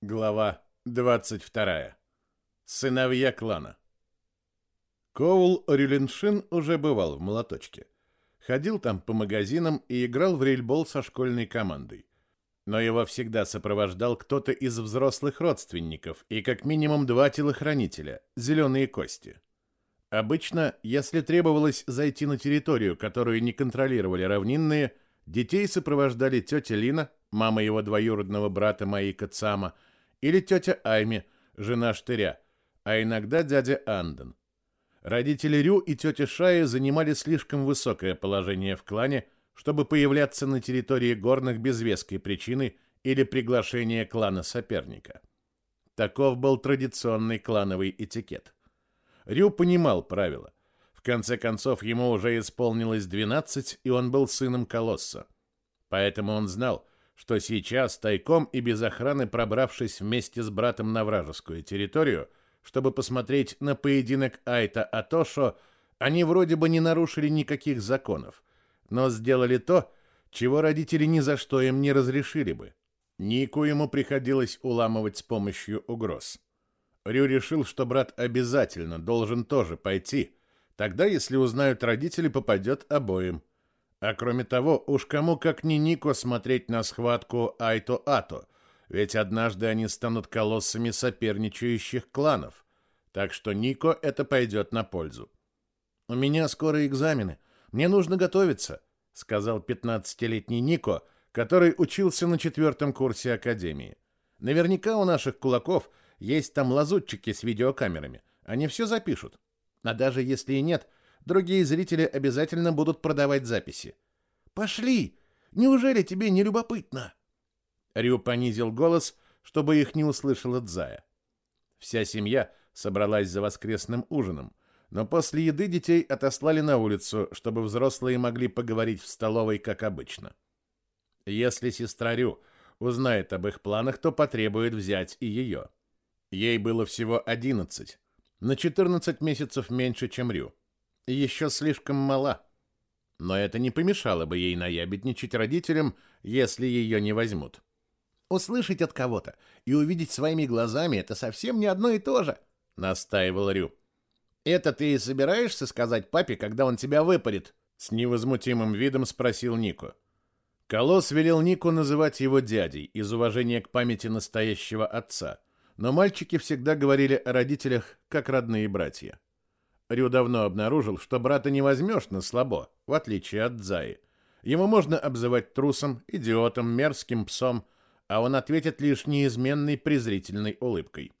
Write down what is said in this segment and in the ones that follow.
Глава 22. Сыновья клана. Коул Рюленшин уже бывал в молоточке. Ходил там по магазинам и играл в рельбол со школьной командой. Но его всегда сопровождал кто-то из взрослых родственников и как минимум два телохранителя – зеленые кости. Обычно, если требовалось зайти на территорию, которую не контролировали равнинные, детей сопровождали тетя Лина, мама его двоюродного брата Маика Цама – или тетя Айми, жена Штыря, а иногда дядя Анден. Родители Рю и тетя Шая занимали слишком высокое положение в клане, чтобы появляться на территории горных без веской причины или приглашения клана соперника. Таков был традиционный клановый этикет. Рю понимал правила. В конце концов, ему уже исполнилось 12, и он был сыном колосса. Поэтому он знал, что сейчас, тайком и без охраны пробравшись вместе с братом на вражескую территорию, чтобы посмотреть на поединок Айта Атошо, они вроде бы не нарушили никаких законов, но сделали то, чего родители ни за что им не разрешили бы. Нику ему приходилось уламывать с помощью угроз. Рю решил, что брат обязательно должен тоже пойти, тогда, если узнают родители, попадет обоим. А кроме того, уж кому как не Нико смотреть на схватку Айто-Ато, ведь однажды они станут колоссами соперничающих кланов. Так что Нико это пойдет на пользу. «У меня скоро экзамены. Мне нужно готовиться», — сказал 15-летний Нико, который учился на четвертом курсе академии. «Наверняка у наших кулаков есть там лазутчики с видеокамерами. Они все запишут. А даже если и нет, Другие зрители обязательно будут продавать записи. Пошли! Неужели тебе не любопытно? Рю понизил голос, чтобы их не услышала Дзая. Вся семья собралась за воскресным ужином, но после еды детей отослали на улицу, чтобы взрослые могли поговорить в столовой, как обычно. Если сестра Рю узнает об их планах, то потребует взять и ее. Ей было всего 11, на 14 месяцев меньше, чем Рю еще слишком мала. Но это не помешало бы ей наябедничать родителям, если ее не возьмут. Услышать от кого-то и увидеть своими глазами — это совсем не одно и то же, — настаивал Рю. «Это ты и собираешься сказать папе, когда он тебя выпарит?» — с невозмутимым видом спросил Нико. Колосс велел Нику называть его дядей из уважения к памяти настоящего отца, но мальчики всегда говорили о родителях как родные братья. Рю давно обнаружил, что брата не возьмешь на слабо, в отличие от Дзаи. Ему можно обзывать трусом, идиотом, мерзким псом, а он ответит лишь неизменной презрительной улыбкой.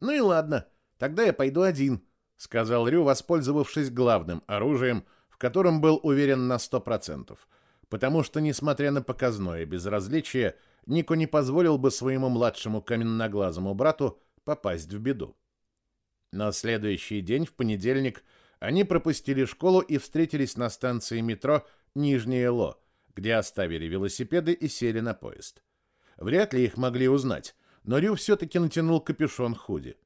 «Ну и ладно, тогда я пойду один», — сказал Рю, воспользовавшись главным оружием, в котором был уверен на сто процентов, потому что, несмотря на показное безразличие, Нико не позволил бы своему младшему каменноглазому брату попасть в беду. На следующий день, в понедельник, они пропустили школу и встретились на станции метро Нижнее Ло, где оставили велосипеды и сели на поезд. Вряд ли их могли узнать, но Рю все-таки натянул капюшон худи.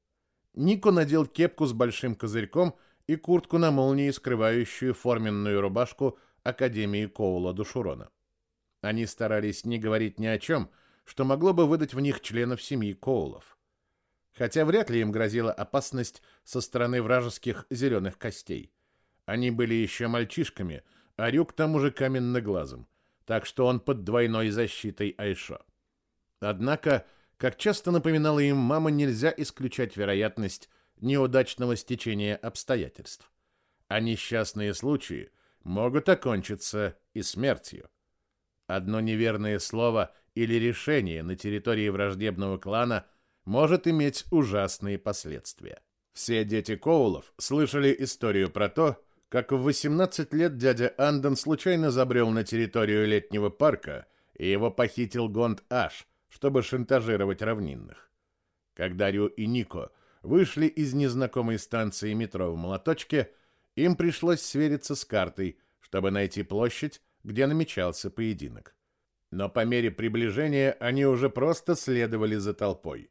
Нико надел кепку с большим козырьком и куртку на молнии, скрывающую форменную рубашку Академии Коула Душурона. Они старались не говорить ни о чем, что могло бы выдать в них членов семьи Коулов хотя вряд ли им грозила опасность со стороны вражеских зеленых костей. Они были еще мальчишками, а Рюк к тому же каменноглазым, так что он под двойной защитой Айшо. Однако, как часто напоминала им мама, нельзя исключать вероятность неудачного стечения обстоятельств. А несчастные случаи могут окончиться и смертью. Одно неверное слово или решение на территории враждебного клана может иметь ужасные последствия. Все дети Коулов слышали историю про то, как в 18 лет дядя Андон случайно забрел на территорию летнего парка, и его похитил Гонд Аш, чтобы шантажировать равнинных. Когда Рю и Нико вышли из незнакомой станции метро в Молоточке, им пришлось свериться с картой, чтобы найти площадь, где намечался поединок. Но по мере приближения они уже просто следовали за толпой.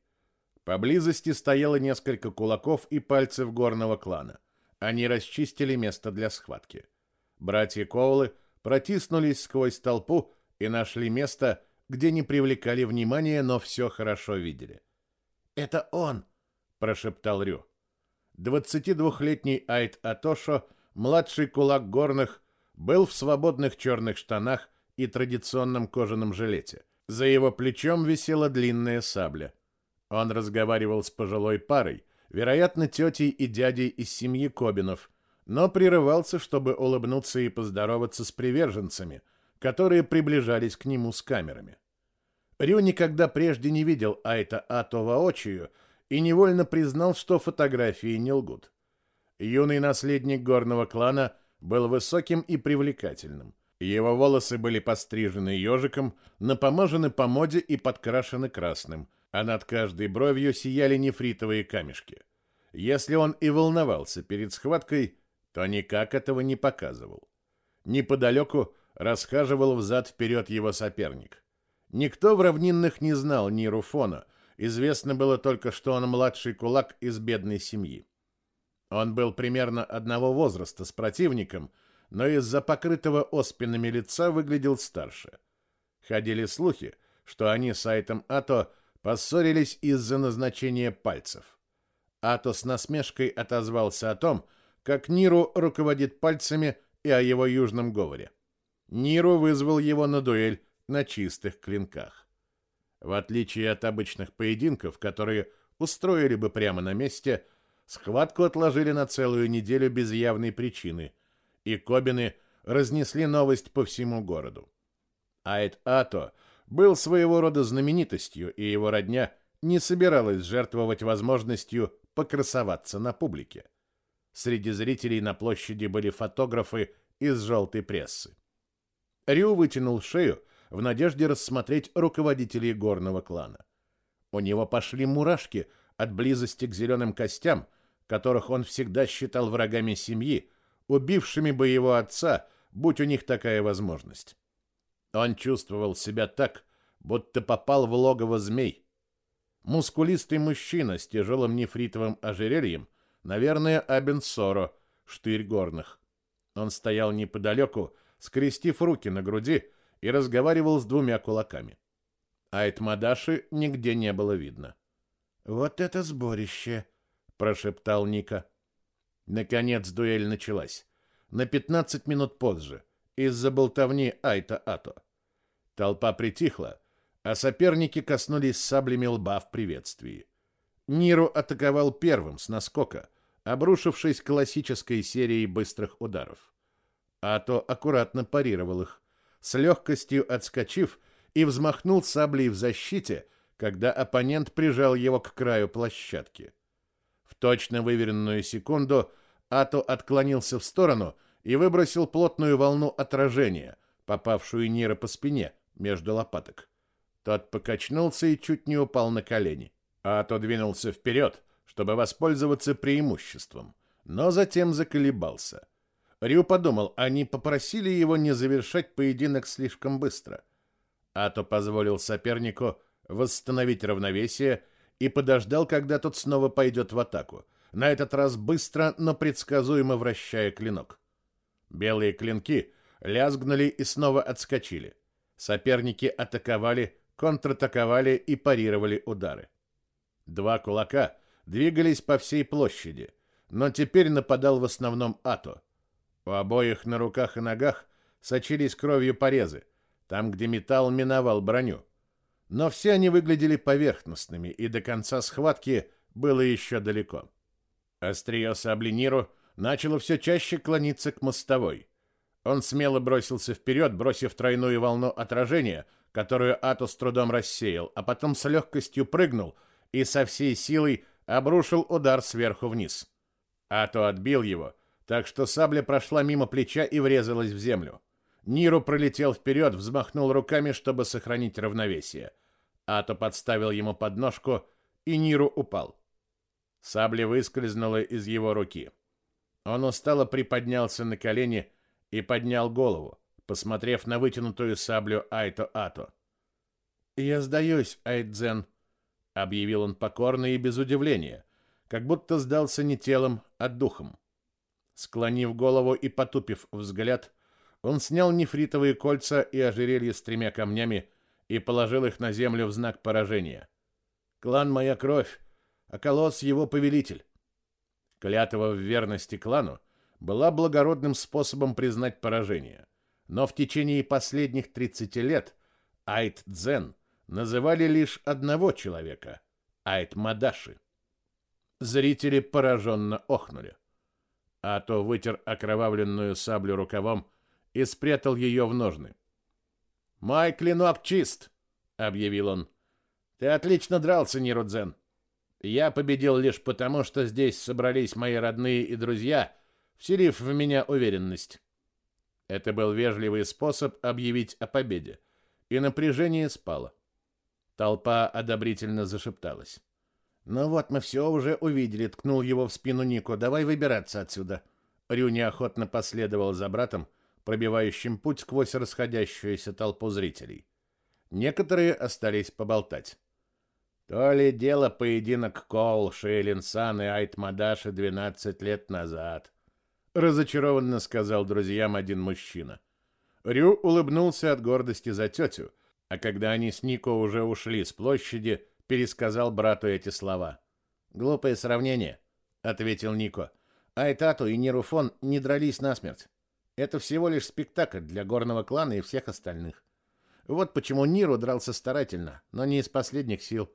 Поблизости стояло несколько кулаков и пальцев горного клана. Они расчистили место для схватки. Братья Коулы протиснулись сквозь толпу и нашли место, где не привлекали внимания, но все хорошо видели. «Это он!» — прошептал Рю. 22-летний Айт Атошо, младший кулак горных, был в свободных черных штанах и традиционном кожаном жилете. За его плечом висела длинная сабля. Он разговаривал с пожилой парой, вероятно, тетей и дядей из семьи Кобинов, но прерывался, чтобы улыбнуться и поздороваться с приверженцами, которые приближались к нему с камерами. Рю никогда прежде не видел Айта Ато воочию и невольно признал, что фотографии не лгут. Юный наследник горного клана был высоким и привлекательным. Его волосы были пострижены ежиком, напомажены по моде и подкрашены красным, а над каждой бровью сияли нефритовые камешки. Если он и волновался перед схваткой, то никак этого не показывал. Неподалеку расхаживал взад-вперед его соперник. Никто в равнинных не знал ни Руфона, известно было только, что он младший кулак из бедной семьи. Он был примерно одного возраста с противником, но из-за покрытого оспинами лица выглядел старше. Ходили слухи, что они с Айтом Ато поссорились из-за назначения пальцев. Ато с насмешкой отозвался о том, как Ниру руководит пальцами и о его южном говоре. Ниру вызвал его на дуэль на чистых клинках. В отличие от обычных поединков, которые устроили бы прямо на месте, схватку отложили на целую неделю без явной причины, и Кобины разнесли новость по всему городу. Айд Ато был своего рода знаменитостью, и его родня не собиралась жертвовать возможностью покрасоваться на публике. Среди зрителей на площади были фотографы из желтой прессы. Рю вытянул шею в надежде рассмотреть руководителей горного клана. У него пошли мурашки от близости к зеленым костям, которых он всегда считал врагами семьи, убившими бы его отца, будь у них такая возможность. Он чувствовал себя так, будто попал в логово змей. Мускулистый мужчина с тяжелым нефритовым ожерельем – Наверное, Абен Соро, штырь горных. Он стоял неподалеку, скрестив руки на груди и разговаривал с двумя кулаками. А Айтмадаши нигде не было видно. «Вот это сборище!» — прошептал Ника. Наконец дуэль началась. На 15 минут позже, из-за болтовни Айта-Ато. Толпа притихла, а соперники коснулись саблями лба в приветствии. Ниру атаковал первым с наскока, обрушившись классической серией быстрых ударов. Ато аккуратно парировал их, с легкостью отскочив и взмахнул саблей в защите, когда оппонент прижал его к краю площадки. В точно выверенную секунду Ато отклонился в сторону и выбросил плотную волну отражения, попавшую Нира по спине между лопаток. Тот покачнулся и чуть не упал на колени. Ато двинулся вперед, чтобы воспользоваться преимуществом, но затем заколебался. Рю подумал, они попросили его не завершать поединок слишком быстро. Ато позволил сопернику восстановить равновесие и подождал, когда тот снова пойдет в атаку, на этот раз быстро, но предсказуемо вращая клинок. Белые клинки лязгнули и снова отскочили. Соперники атаковали, контратаковали и парировали удары. Два кулака двигались по всей площади, но теперь нападал в основном Ато. У обоих на руках и ногах сочились кровью порезы, там, где металл миновал броню. Но все они выглядели поверхностными, и до конца схватки было еще далеко. Острие сабли Ниру начало все чаще клониться к мостовой. Он смело бросился вперед, бросив тройную волну отражения, которую Ато с трудом рассеял, а потом с легкостью прыгнул и со всей силой обрушил удар сверху вниз. Ато отбил его, так что сабля прошла мимо плеча и врезалась в землю. Ниру пролетел вперед, взмахнул руками, чтобы сохранить равновесие. Ато подставил ему подножку, и Ниру упал. Сабля выскользнула из его руки. Он устало приподнялся на колени и поднял голову, посмотрев на вытянутую саблю Айто-Ато. «Я сдаюсь, Айдзен», — объявил он покорно и без удивления, как будто сдался не телом, а духом. Склонив голову и потупив взгляд, он снял нефритовые кольца и ожерелье с тремя камнями и положил их на землю в знак поражения. «Клан — моя кровь, а колосс — его повелитель». Клятва в верности клану была благородным способом признать поражение, но в течение последних 30 лет Айт-Дзен называли лишь одного человека — Айт-Мадаши. Зрители пораженно охнули. А то вытер окровавленную саблю рукавом и спрятал ее в ножны. «Мой клинок чист», — объявил он. «Ты отлично дрался, Нирудзен. Я победил лишь потому, что здесь собрались мои родные и друзья, вселив в меня уверенность». Это был вежливый способ объявить о победе, и напряжение спало. Толпа одобрительно зашепталась. «Ну вот, мы все уже увидели», — ткнул его в спину Нико. «Давай выбираться отсюда». Рю неохотно последовал за братом, — пробивающим путь сквозь расходящуюся толпу зрителей. Некоторые остались поболтать. То ли дело поединок Коул, Шейлин Сан и Айт Мадаши 12 лет назад, разочарованно сказал друзьям один мужчина. Рю улыбнулся от гордости за тетю, а когда они с Нико уже ушли с площади, пересказал брату эти слова. «Глупое сравнение», — ответил Нико. «Айтату и Неруфон не дрались насмерть. Это всего лишь спектакль для горного клана и всех остальных. Вот почему Ниру дрался старательно, но не из последних сил.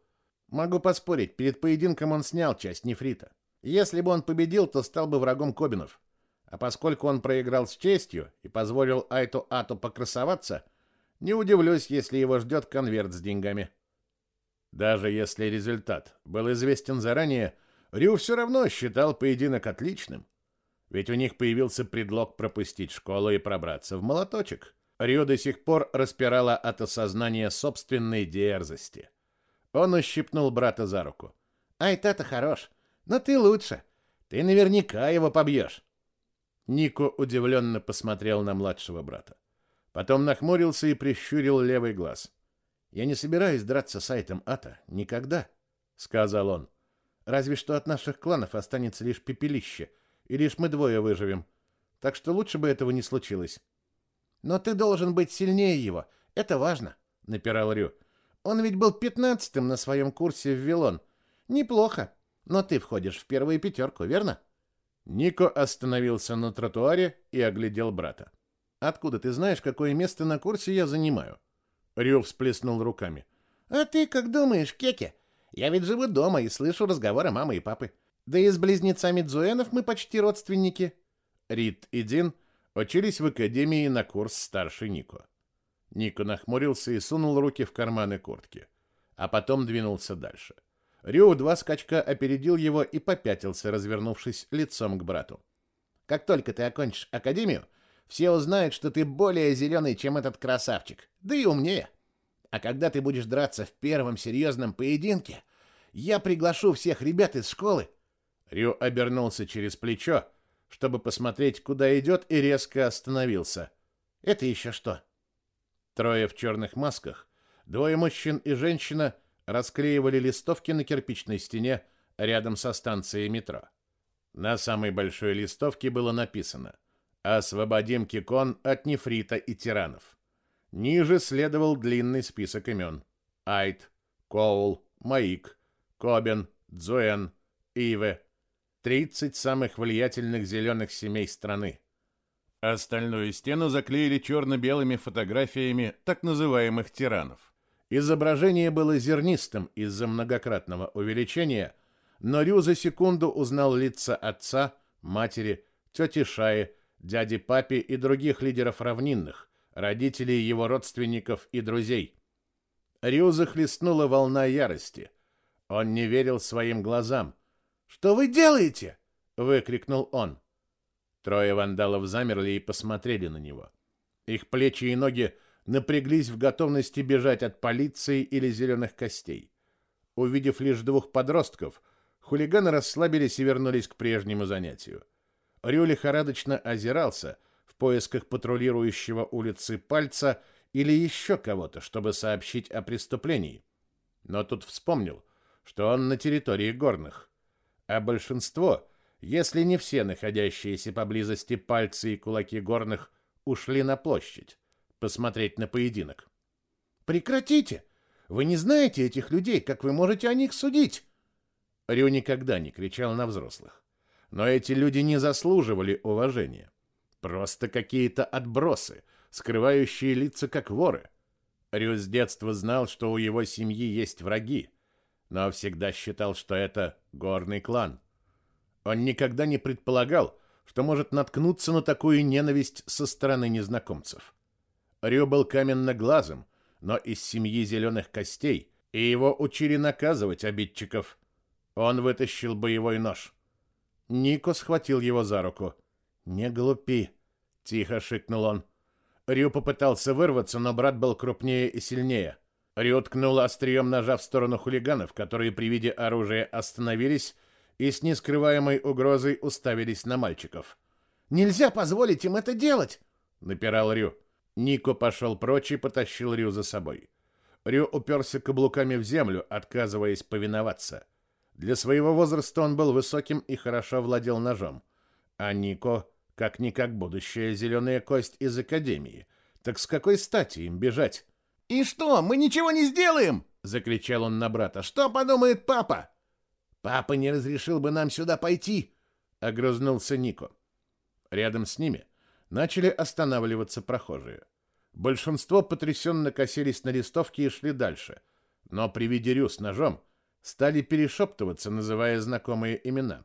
Могу поспорить, перед поединком он снял часть нефрита. Если бы он победил, то стал бы врагом Кобинов. А поскольку он проиграл с честью и позволил Айту Ату покрасоваться, не удивлюсь, если его ждет конверт с деньгами. Даже если результат был известен заранее, Рю все равно считал поединок отличным. Ведь у них появился предлог пропустить школу и пробраться в молоточек. Рю до сих пор распирала от осознания собственной дерзости. Он ущипнул брата за руку. «Ай, тата хорош, но ты лучше. Ты наверняка его побьешь». Нико удивленно посмотрел на младшего брата. Потом нахмурился и прищурил левый глаз. «Я не собираюсь драться с Айтом Ата. Никогда», — сказал он. «Разве что от наших кланов останется лишь пепелище — и лишь мы двое выживем. Так что лучше бы этого не случилось. Но ты должен быть сильнее его. Это важно, напирал Рю. Он ведь был пятнадцатым на своем курсе в Вилон. Неплохо. Но ты входишь в первую пятерку, верно? Нико остановился на тротуаре и оглядел брата. Откуда ты знаешь, какое место на курсе я занимаю? Рю всплеснул руками. А ты как думаешь, Кеке? Я ведь живу дома и слышу разговоры мамы и папы. Да и с близнецами Дзуэнов мы почти родственники. Рид и Дин учились в академии на курс старше Нико. Нико нахмурился и сунул руки в карманы куртки, а потом двинулся дальше. Рю два скачка опередил его и попятился, развернувшись лицом к брату. «Как только ты окончишь академию, все узнают, что ты более зеленый, чем этот красавчик, да и умнее. А когда ты будешь драться в первом серьезном поединке, я приглашу всех ребят из школы Рю обернулся через плечо, чтобы посмотреть, куда идет, и резко остановился. «Это еще что?» Трое в черных масках, двое мужчин и женщина расклеивали листовки на кирпичной стене рядом со станцией метро. На самой большой листовке было написано «Освободим Кикон от нефрита и тиранов». Ниже следовал длинный список имен. Айт, Коул, Маик, Кобен, Дзуэн, Иве, 30 самых влиятельных зеленых семей страны. Остальную стену заклеили черно-белыми фотографиями так называемых тиранов. Изображение было зернистым из-за многократного увеличения, но Рю за секунду узнал лица отца, матери, тети Шаи, дяди Папи и других лидеров равнинных, родителей его родственников и друзей. Рю захлестнула волна ярости. Он не верил своим глазам – «Что вы делаете?» — выкрикнул он. Трое вандалов замерли и посмотрели на него. Их плечи и ноги напряглись в готовности бежать от полиции или зеленых костей. Увидев лишь двух подростков, хулиганы расслабились и вернулись к прежнему занятию. Рю лихорадочно озирался в поисках патрулирующего улицы пальца или еще кого-то, чтобы сообщить о преступлении. Но тут вспомнил, что он на территории горных а большинство, если не все находящиеся поблизости пальцы и кулаки горных, ушли на площадь посмотреть на поединок. Прекратите! Вы не знаете этих людей, как вы можете о них судить? Рю никогда не кричал на взрослых. Но эти люди не заслуживали уважения. Просто какие-то отбросы, скрывающие лица как воры. Рю с детства знал, что у его семьи есть враги, но всегда считал, что это горный клан. Он никогда не предполагал, что может наткнуться на такую ненависть со стороны незнакомцев. Рю был каменноглазым, но из семьи зеленых костей, и его учили наказывать обидчиков. Он вытащил боевой нож. Нико схватил его за руку. «Не глупи», — тихо шикнул он. Рю попытался вырваться, но брат был крупнее и сильнее. Рю ткнул острием ножа в сторону хулиганов, которые при виде оружия остановились и с нескрываемой угрозой уставились на мальчиков. «Нельзя позволить им это делать!» — напирал Рю. Нико пошел прочь и потащил Рю за собой. Рю уперся каблуками в землю, отказываясь повиноваться. Для своего возраста он был высоким и хорошо владел ножом. А Нико как-никак будущая зеленая кость из Академии. Так с какой стати им бежать? «И что, мы ничего не сделаем?» — закричал он на брата. «Что подумает папа?» «Папа не разрешил бы нам сюда пойти!» — огрызнулся Нико. Рядом с ними начали останавливаться прохожие. Большинство потрясенно косились на листовки и шли дальше. Но при виде Рю с ножом стали перешептываться, называя знакомые имена.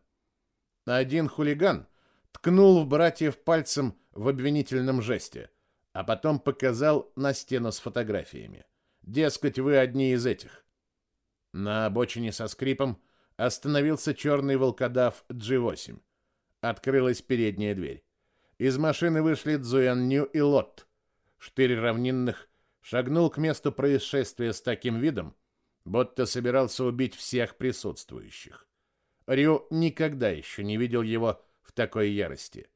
Один хулиган ткнул в братьев пальцем в обвинительном жесте, а потом показал на стену с фотографиями. Дескать, вы одни из этих. На обочине со скрипом остановился черный волкодав G8. Открылась передняя дверь. Из машины вышли Цзуян Ню и Лот. Штырь равнинных шагнул к месту происшествия с таким видом, будто собирался убить всех присутствующих. Рю никогда еще не видел его в такой ярости.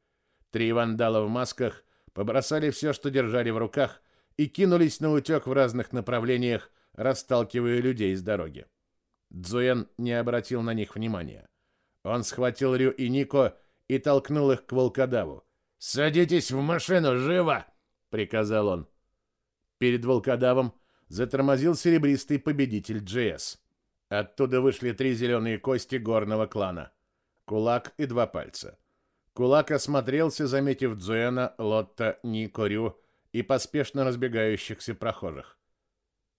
Три вандала в масках побросали все, что держали в руках, и кинулись на утек в разных направлениях, расталкивая людей с дороги. Дзуэн не обратил на них внимания. Он схватил Рю и Нико и толкнул их к волкодаву. «Садитесь в машину, живо!» — приказал он. Перед волкодавом затормозил серебристый победитель Джесс. Оттуда вышли три зеленые кости горного клана. Кулак и два пальца. Кулак осмотрелся, заметив Дзуэна, Лотта, Никорю и поспешно разбегающихся прохожих.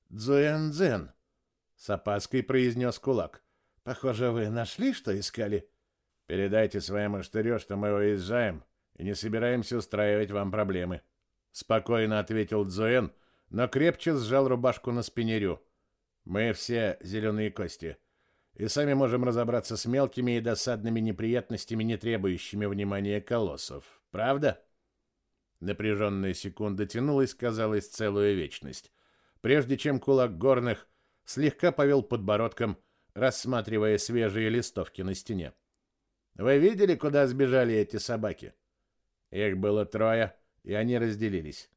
«Дзуэн-дзен», — с опаской произнес Кулак. «Похоже, вы нашли, что искали?» «Передайте своему штырю, что мы уезжаем и не собираемся устраивать вам проблемы», — спокойно ответил Дзуэн, но крепче сжал рубашку на спине Рю. «Мы все зеленые кости и сами можем разобраться с мелкими и досадными неприятностями, не требующими внимания колоссов. Правда? Напряженная секунда тянулась, казалось, целую вечность, прежде чем кулак горных слегка повел подбородком, рассматривая свежие листовки на стене. Вы видели, куда сбежали эти собаки? Их было трое, и они разделились.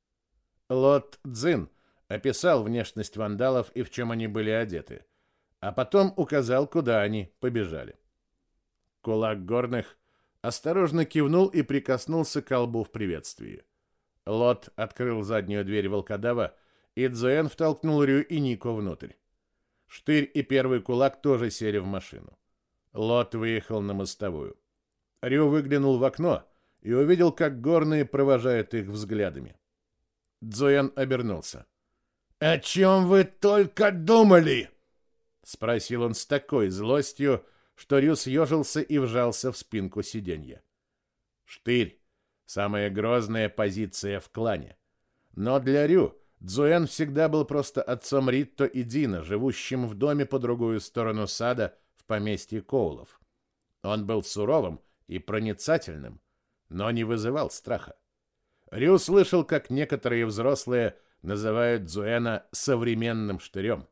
Лот Цзин описал внешность вандалов и в чем они были одеты а потом указал, куда они побежали. Кулак горных осторожно кивнул и прикоснулся к колбу в приветствии. Лот открыл заднюю дверь волкодава, и Дзуэн втолкнул Рю и Нико внутрь. Штырь и первый кулак тоже сели в машину. Лот выехал на мостовую. Рю выглянул в окно и увидел, как горные провожают их взглядами. Дзуэн обернулся. «О чем вы только думали?» спросил он с такой злостью, что Рю съежился и вжался в спинку сиденья. Штырь самая грозная позиция в клане. Но для Рю Дзуэн всегда был просто отцом Ритто и Дина, живущим в доме по другую сторону сада в поместье Коулов. Он был суровым и проницательным, но не вызывал страха. Рю слышал, как некоторые взрослые называют Дзуэна современным штырем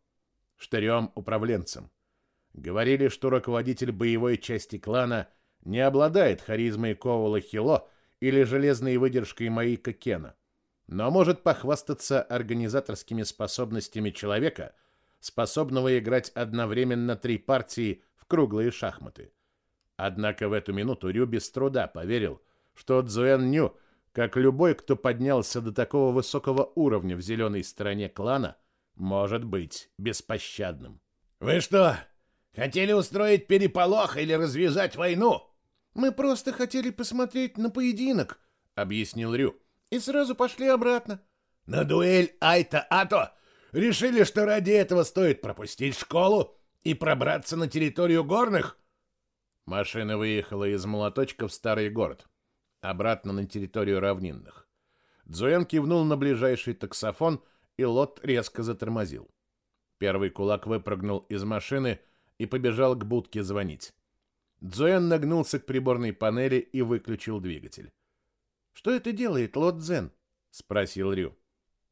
штырем-управленцем. Говорили, что руководитель боевой части клана не обладает харизмой Ковала Хило или железной выдержкой Маика Кена, но может похвастаться организаторскими способностями человека, способного играть одновременно три партии в круглые шахматы. Однако в эту минуту Рю без труда поверил, что Цзуэн Ню, как любой, кто поднялся до такого высокого уровня в зеленой стороне клана, может быть беспощадным. «Вы что, хотели устроить переполох или развязать войну?» «Мы просто хотели посмотреть на поединок», — объяснил Рю, — «и сразу пошли обратно». «На дуэль Айта-Ато? Решили, что ради этого стоит пропустить школу и пробраться на территорию горных?» Машина выехала из молоточка в старый город, обратно на территорию равнинных. Дзуэн кивнул на ближайший таксофон, и лот резко затормозил. Первый кулак выпрыгнул из машины и побежал к будке звонить. Дзуэн нагнулся к приборной панели и выключил двигатель. «Что это делает, Лот Дзен?» — спросил Рю.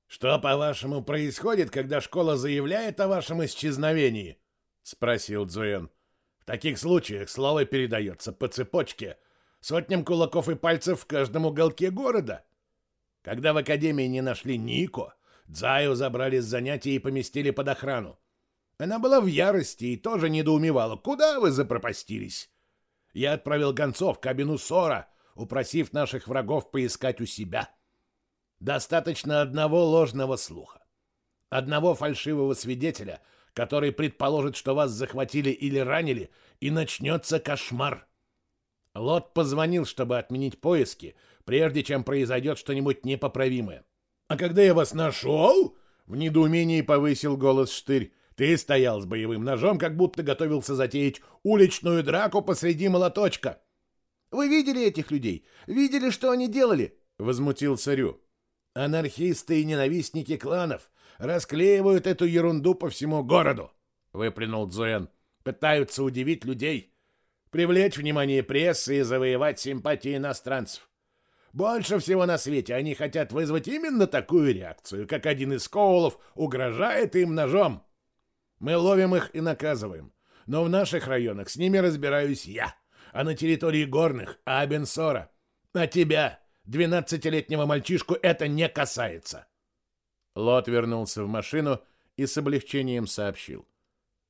«Что, по-вашему, происходит, когда школа заявляет о вашем исчезновении?» — спросил Дзуэн. «В таких случаях слово передается по цепочке, сотням кулаков и пальцев в каждом уголке города. Когда в академии не нашли Нико, Дзаю забрали с занятий и поместили под охрану. Она была в ярости и тоже недоумевала, куда вы запропастились. Я отправил гонцов к Абину Сора, упросив наших врагов поискать у себя. Достаточно одного ложного слуха. Одного фальшивого свидетеля, который предположит, что вас захватили или ранили, и начнется кошмар. Лот позвонил, чтобы отменить поиски, прежде чем произойдет что-нибудь непоправимое. «А когда я вас нашел?» — в недоумении повысил голос Штырь. «Ты стоял с боевым ножом, как будто готовился затеять уличную драку посреди молоточка». «Вы видели этих людей? Видели, что они делали?» — возмутился Рю. «Анархисты и ненавистники кланов расклеивают эту ерунду по всему городу», — выплюнул Дзуэн. «Пытаются удивить людей, привлечь внимание прессы и завоевать симпатии иностранцев. Больше всего на свете они хотят вызвать именно такую реакцию, как один из Коулов угрожает им ножом. Мы ловим их и наказываем. Но в наших районах с ними разбираюсь я, а на территории горных — Абенсора. А тебя, двенадцатилетнего мальчишку, это не касается. Лот вернулся в машину и с облегчением сообщил.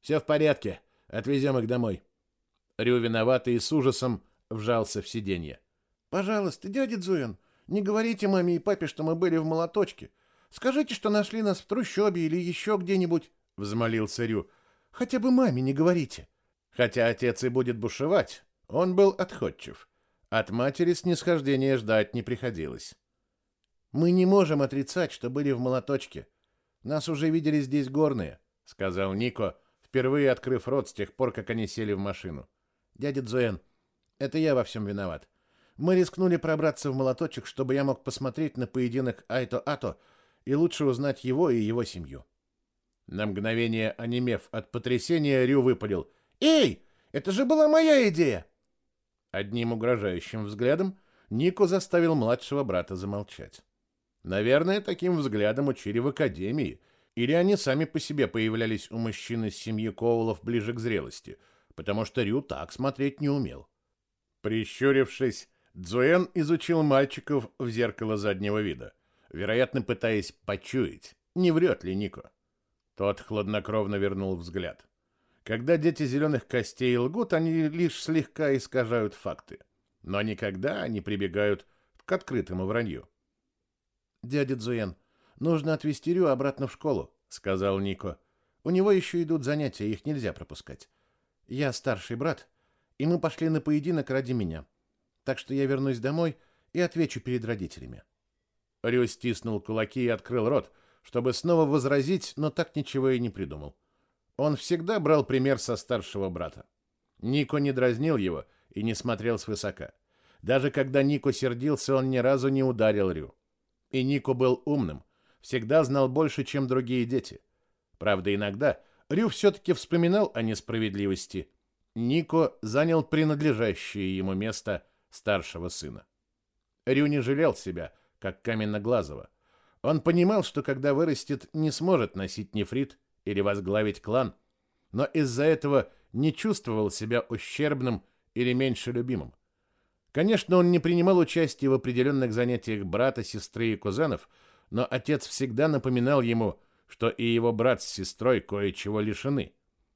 «Все в порядке. Отвезем их домой». Рю, виноватый и с ужасом, вжался в сиденье. Пожалуйста, дядя Дзуэн, не говорите маме и папе, что мы были в молоточке. Скажите, что нашли нас в трущобе или еще где-нибудь, — взмолился Рю. Хотя бы маме не говорите. Хотя отец и будет бушевать, он был отходчив. От матери снисхождения ждать не приходилось. «Мы не можем отрицать, что были в молоточке. Нас уже видели здесь горные», — сказал Нико, впервые открыв рот с тех пор, как они сели в машину. «Дядя Дзуэн, это я во всем виноват. Мы рискнули пробраться в молоточек, чтобы я мог посмотреть на поединок Айто-Ато и лучше узнать его и его семью. На мгновение, онемев от потрясения, Рю выпалил. «Эй, это же была моя идея!» Одним угрожающим взглядом Нико заставил младшего брата замолчать. Наверное, таким взглядом учили в академии, или они сами по себе появлялись у мужчин из семьи Коулов ближе к зрелости, потому что Рю так смотреть не умел. Прищурившись, Дзуэн изучил мальчиков в зеркало заднего вида, вероятно, пытаясь почуять, не врет ли Нико. Тот хладнокровно вернул взгляд. Когда дети зеленых костей лгут, они лишь слегка искажают факты, но никогда не прибегают к открытому вранью. «Дядя Дзуэн, нужно отвезти Рю обратно в школу», — сказал Нико. «У него еще идут занятия, их нельзя пропускать. Я старший брат, и мы пошли на поединок ради меня так что я вернусь домой и отвечу перед родителями. Рю стиснул кулаки и открыл рот, чтобы снова возразить, но так ничего и не придумал. Он всегда брал пример со старшего брата. Нико не дразнил его и не смотрел свысока. Даже когда Нико сердился, он ни разу не ударил Рю. И Нико был умным, всегда знал больше, чем другие дети. Правда, иногда Рю все-таки вспоминал о несправедливости. Нико занял принадлежащее ему место – старшего сына. Рю не жалел себя, как Каменноглазого. Он понимал, что когда вырастет, не сможет носить нефрит или возглавить клан, но из-за этого не чувствовал себя ущербным или меньше любимым. Конечно, он не принимал участия в определенных занятиях брата, сестры и кузенов, но отец всегда напоминал ему, что и его брат с сестрой кое-чего лишены.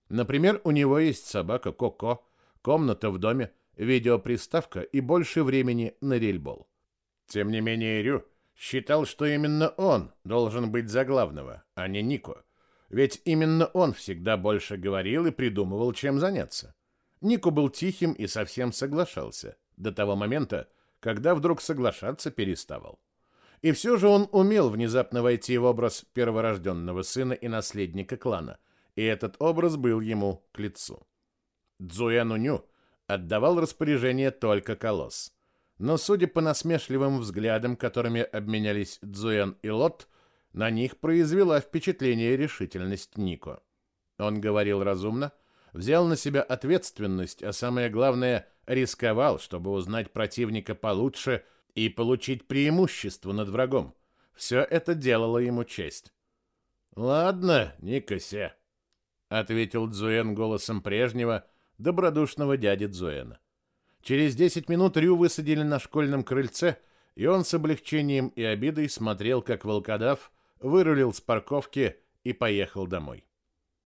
Например, у него есть собака Коко, комната в доме, видеоприставка и больше времени на рельбол. Тем не менее, Рю считал, что именно он должен быть за главного, а не Нико. Ведь именно он всегда больше говорил и придумывал, чем заняться. Нику был тихим и совсем соглашался, до того момента, когда вдруг соглашаться переставал. И все же он умел внезапно войти в образ перворожденного сына и наследника клана, и этот образ был ему к лицу. Цзуэну отдавал распоряжение только колосс. Но, судя по насмешливым взглядам, которыми обменялись Цзуэн и Лот, на них произвела впечатление решительность Нико. Он говорил разумно, взял на себя ответственность, а самое главное, рисковал, чтобы узнать противника получше и получить преимущество над врагом. Все это делало ему честь. «Ладно, Никосе», — ответил Дзуэн голосом прежнего, добродушного дяди Дзуэна. Через десять минут Рю высадили на школьном крыльце, и он с облегчением и обидой смотрел, как волкодав вырулил с парковки и поехал домой.